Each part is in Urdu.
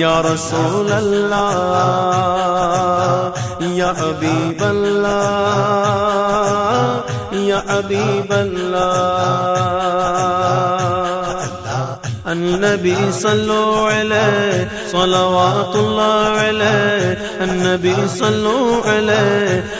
یا رسول اللہ، یا ابھی اللہ، یا ابھی اللہ۔ النبي صلو عليه صلوات الله عليه النبي صلو عليه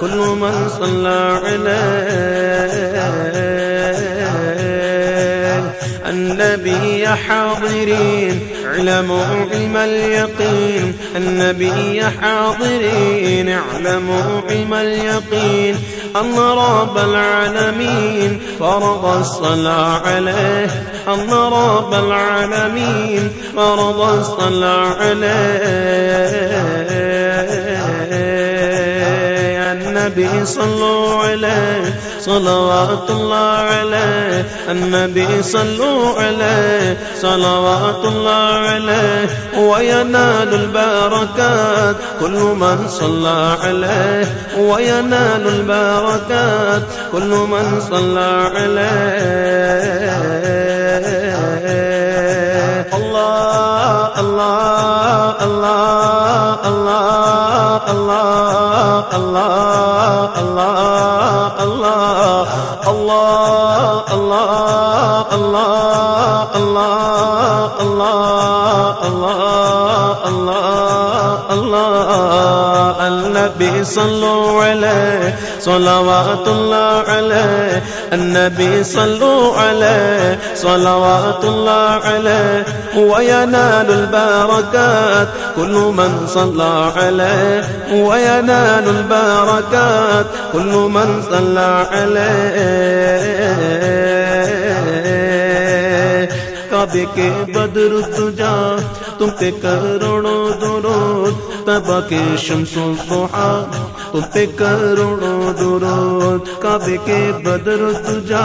كل من صلى عليه. النبي حاضرين، اعلموا علم اليقين. النبي حاضرين، اعلموا علم اليقين. أن رب العالمين، فرض الصلاة عليه. أن رب العالمين، فرض الصلاة عليه. النبي صلوا عليه، صلوات الله عليه، النبي صلوا عليه، صلوات الله عليه، وينال البركات، كل من صلى عليه، وينال البركات، كل من صلى عليه. الله الله الله الله الله اللہ اللہ اللہ اللہ اللہ اللہ اللہ اللہ اللہ اللہ النبي صلوا عليه صلوات الله عليه النبي صلوا عليه، صلوات الله عليه، وينال البركات. كل من صلى عليه، وينال البركات. كل من صلى عليه. کعبے کے بدر تجا تم پہ کروڑوں درود تبا کے شمس الضحا، تم پہ کروڑوں درود، کعبے کے بدر تجا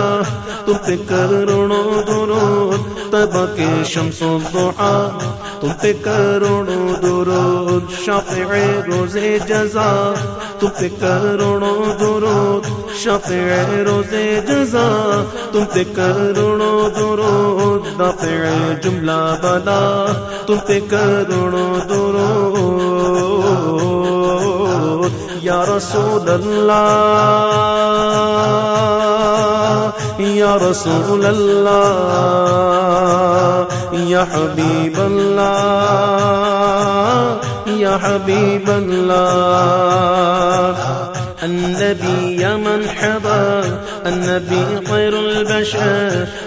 تم پہ کروڑوں درود تبا کے شمس الضحا، تم پہ کروڑوں درود، شافع روز جزا، تم پہ کروڑوں درود، شافع روز جزا، تم پہ کروڑوں درود، دافع جملہ بلا، تم پہ کروڑوں درود یا رسول اللہ، یا رسول اللہ، یا حبیب اللہ، یا حبیب اللہ۔ النبي يا من حضر النبي خير البشر۔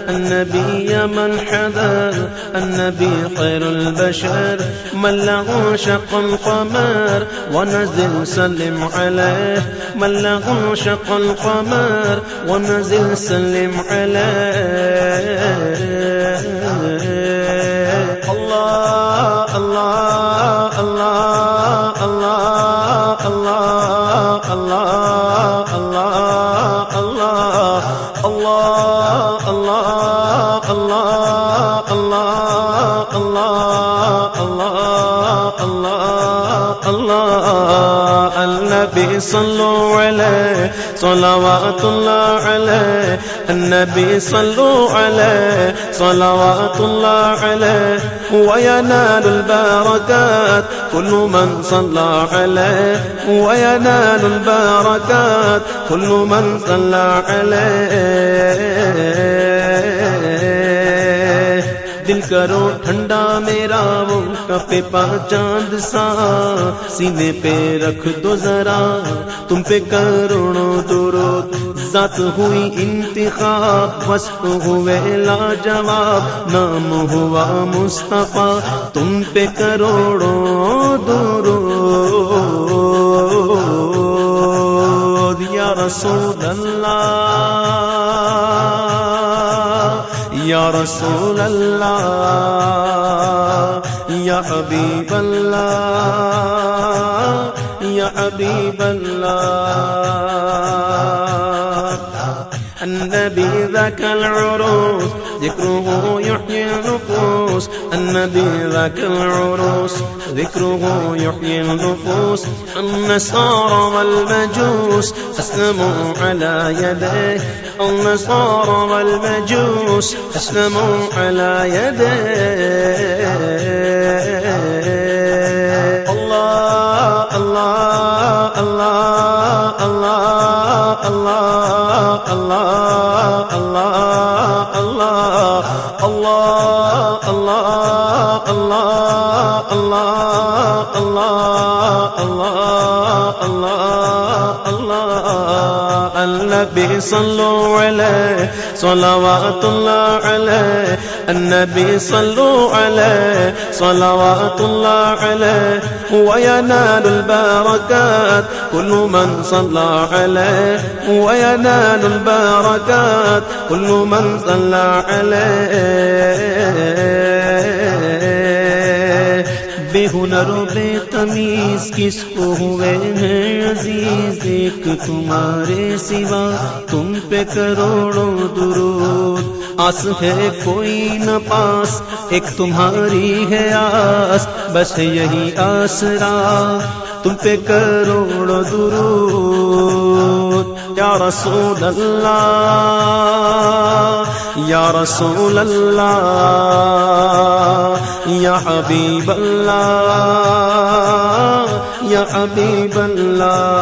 النبي يا من حضر النبي خير البشر من له شق القمر ونزل سلم عليه من له شق القمر ونزل سلم عليه الله الله الله الله الله الله الله صلو علیہ، صلوات اللہ علیہ، النبی صلو علیہ، صلوات اللہ علیہ وينال البركات كل من صلى عليه وينال البركات كل من صلى عليه دل کرو، ٹھنڈا میرا وہ کپے پا چاند سا۔ سینے پہ رکھ دو ذرا، تم پہ کروڑوں دورو ذات ہوئی انتخاب، وسط ہوئے لا جواب نام ہوا مصطفیٰ، تم پہ کروڑوں دورو یا رسول اللہ۔ یا رسول اللہ یا حبیب اللہ یا حبیب اللہ النبي ذاك العروس ذكره يحيي النفوس النبي ذاك العروس، ذكره يحيي النفوس النصارى والمجوس أسلموا على يديه النصارى والمجوس أسلموا على يديه. النبي صلوا عليه، صلوات الله عليه، النبي صلوا عليه، صلوات الله عليه وينال البركات، كل من صلى عليه وينال البركات، كل من صلى عليه. بے ہنر و بے تمیز کس کو ہوئے ہیں عزیز؟ ایک تمہارے سوا تم پہ کروڑوں درود۔ آس ہے کوئی نہ پاس، ایک تمہاری ہے آس، بس یہی آسرا۔ تم پہ کروڑوں درود۔ یا رسول اللہ، یا رسول اللہ، یا حبیب اللہ، یا حبیب اللہ۔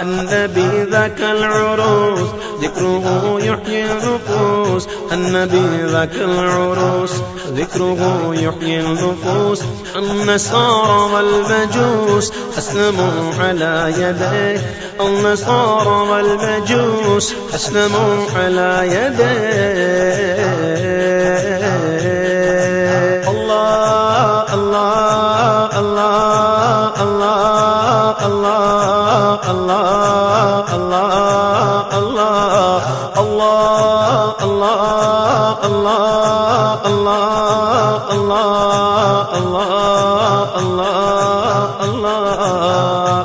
النبی ذاك العروس ذكره يحيي النفوس النبي ذاك العروس ذكره يحيي النفوس، النصارى والمجوس أسلموا على يديه، النصارى والمجوس أسلموا على يديه.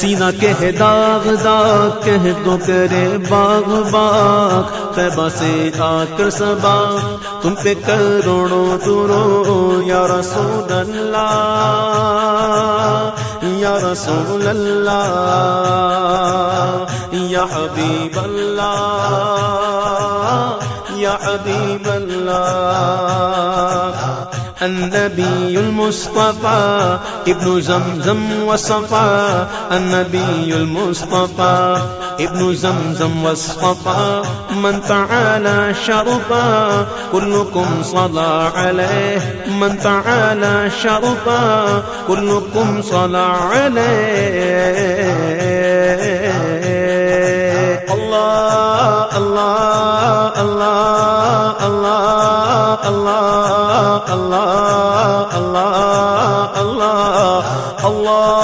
سینہ کہہ داغ داغ، کہہ تو کرے باغ باغ۔ طیبہ سے آ کر سبا تم پہ کروڑوں درو یا رسول اللہ، یا رسول اللہ، یا حبیب اللہ، یا حبیب اللہ۔ النبي المصطفى ابن زمزم وصفا النبي المصطفى ابن زمزم وصفا، من تعالى شرفا كلكم صلى عليه من تعالى شرفا كلكم صلى عليه الله الله اللہ اللہ اللہ اللہ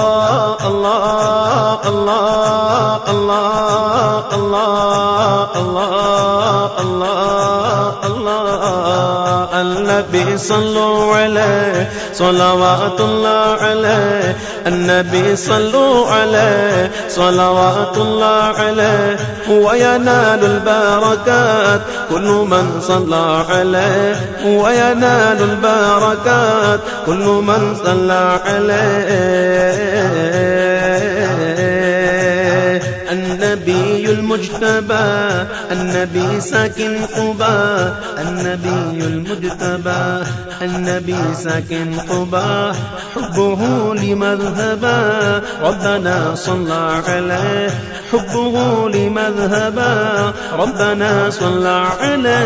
صلو علیہ صلوات اللہ علیہ النبی صلو علیہ صلوات اللہ علیہ هو ينال البركات، كل من صلى عليه، هو البركات، كل من صلى عليه. النبي المجتبى، النبي ساكن قبا النبي المجتبى، النبي ساكن قبا حبه لمذهبا، ربنا صلى عليه. حبه لمذهبا، ربنا صلى عليه.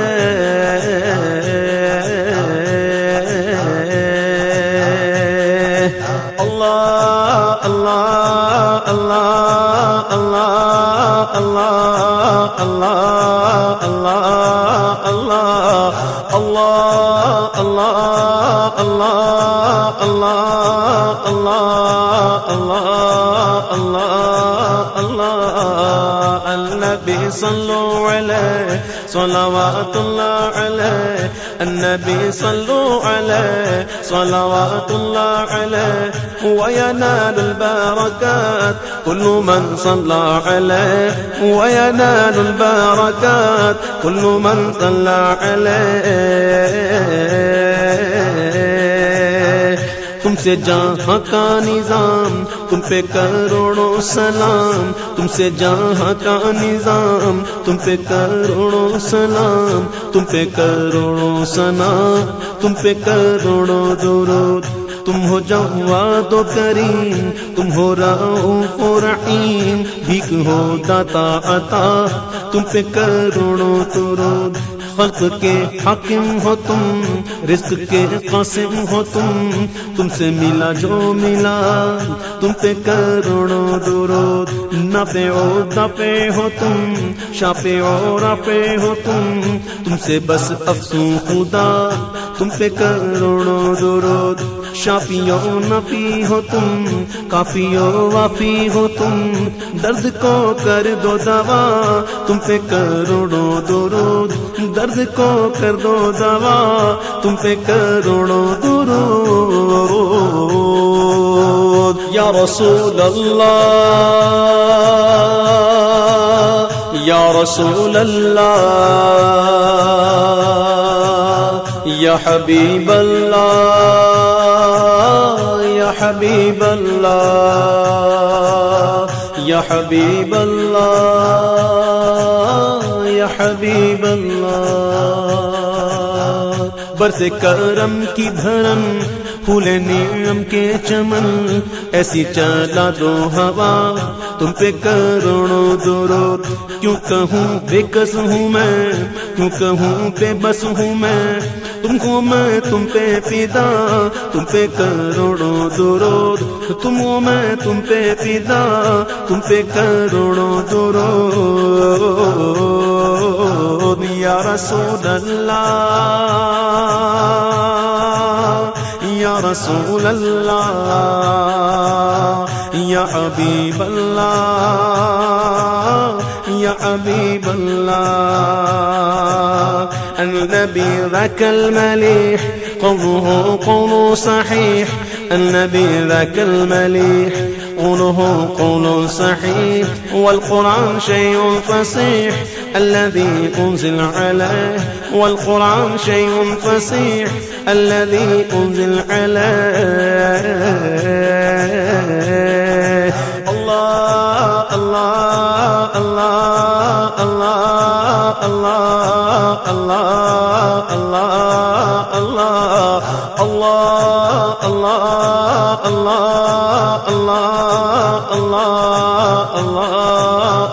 الله الله الله الله الله الله الله الله الله الله الله الله الله الله الله النبي صلوا عليه، صلوات الله عليه. النبي صلوا عليه، صلوات الله عليه. وينال البركات، كل من صلى عليه. وينال البركات، كل من صلى عليه. سے جہاں کا نظام، تم پہ کروڑوں سلام۔ تم سے جہاں کا نظام، تم پہ کروڑوں سلام۔ تم پہ کروڑوں سلام، تم پہ کروڑوں درود۔ تم ہو جواد و کریم، تم ہو رؤوف و رحیم۔ بھیک ہو داتا عطا، تم پہ کروڑوں درود۔ خلق کے حاکم ہو تم، رزق کے قاسم ہو تم تم سے ملا جو ملا، تم پہ کروڑوں درود نہ پہ او نہ پہ ہو تم، شاپے اور پہ ہو تم تم سے بس افسوں خدا، تم پہ کروڑوں درود شافیو نفی ہو تم کافیو وافی ہو تم، درد کو کر دو دوا، تم پہ کروڑوں درود درد کو کر دو دوا تم پہ کروڑوں درود۔ یا رسول اللہ، یا رسول اللہ، یا حبیب اللہ، یا حبیب اللہ، یا حبیب اللہ۔ حبیب اللہ، برس کرم کی دھرم پھول نیم کے چمن، ایسی چلا دو ہوا، تم پہ کروڑوں درود، کیوں کہوں بے کس ہوں میں؟ کیوں کہوں بے بس ہوں میں؟ تم کو میں تم پہ پیدا تم پہ کروڑوں درود، تم ہو میں تم پہ پیدا تم پہ کروڑوں درود۔ یا رسول اللہ، یا رسول اللہ، یا حبیب اللہ، یا حبیب اللہ۔ النبي ذاك المليح قوله قول صحيح النبي ذاك المليح قوله قول صحيح والقرآن شيء فصيح الذي أنزل عليه والقرآن شيء فصيح الذي أنزل عليه الله الله الله الله الله الله اللہ اللہ اللہ اللہ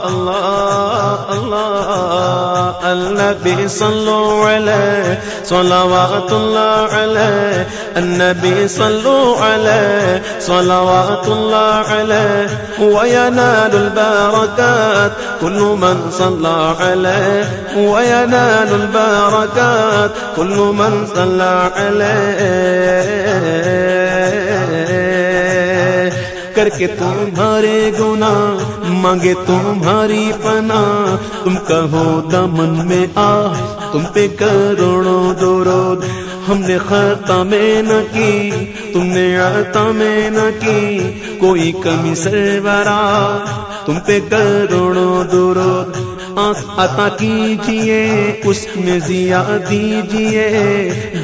اللہ اللہ اللہ النبي صلوا عليه صلوات الله عليه النبي صلوا عليه صلوات الله عليه وينال البركات كل من صلى عليه وينال البركات كل من صلى عليه کر کے تمہارے گنا مانگے تمہاری پنا تم کہو دمن میں آ، تم پہ کروڑوں درود۔ ہم نے خطا میں نہ کی، تم نے عطا میں نہ کی۔ کوئی کمی سرورا تم پہ کروڑوں درود۔ عطا کیجیے، اس میں ضیا دیجیے۔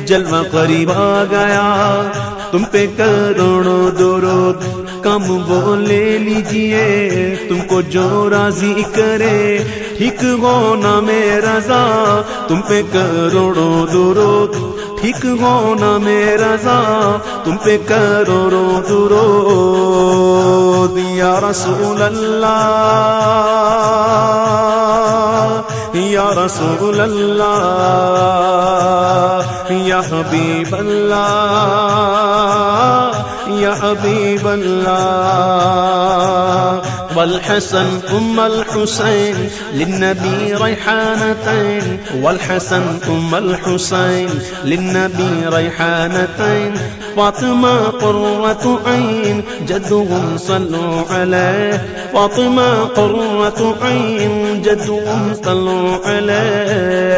جلوہ قریب آ گیا تم پہ کروڑوں درود، کم وہ لے لیجیے، تم کو جو راضی کرے، ٹھیک ہو نا میرا رضا، تم پہ کروڑوں درود، ٹھیک ہو نا میرا رضا، تم پہ کروڑوں درود، یا رسول اللہ۔ یا رسول اللہ، یا حبیب اللہ، یا حبیب اللہ۔ والحسن ام الحسين للنبي ريحانتين والحسن ام الحسين للنبي ريحانتين فاطمہ قرۃ عین جدهم صلوا علیہ فاطمہ قرۃ عین جدهم صلوا علیہ۔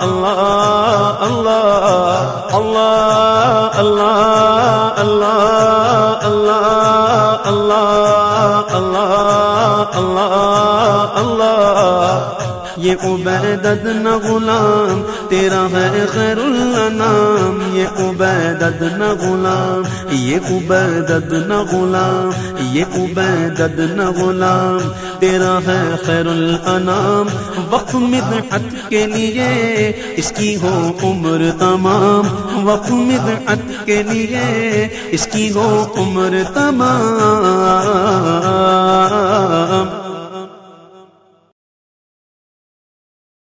اللہ یہ عبیدت نہ غلام، تیرا ہے خیر الانام یہ عبیدت نہ غلام، یہ عبیدت نہ غلام، یہ عبیدت نہ غلام، تیرا ہے خیر الانام، وقت مدحت کے لیے اس کی ہو عمر تمام، وقت مدحت کے لیے اس کی ہو عمر تمام۔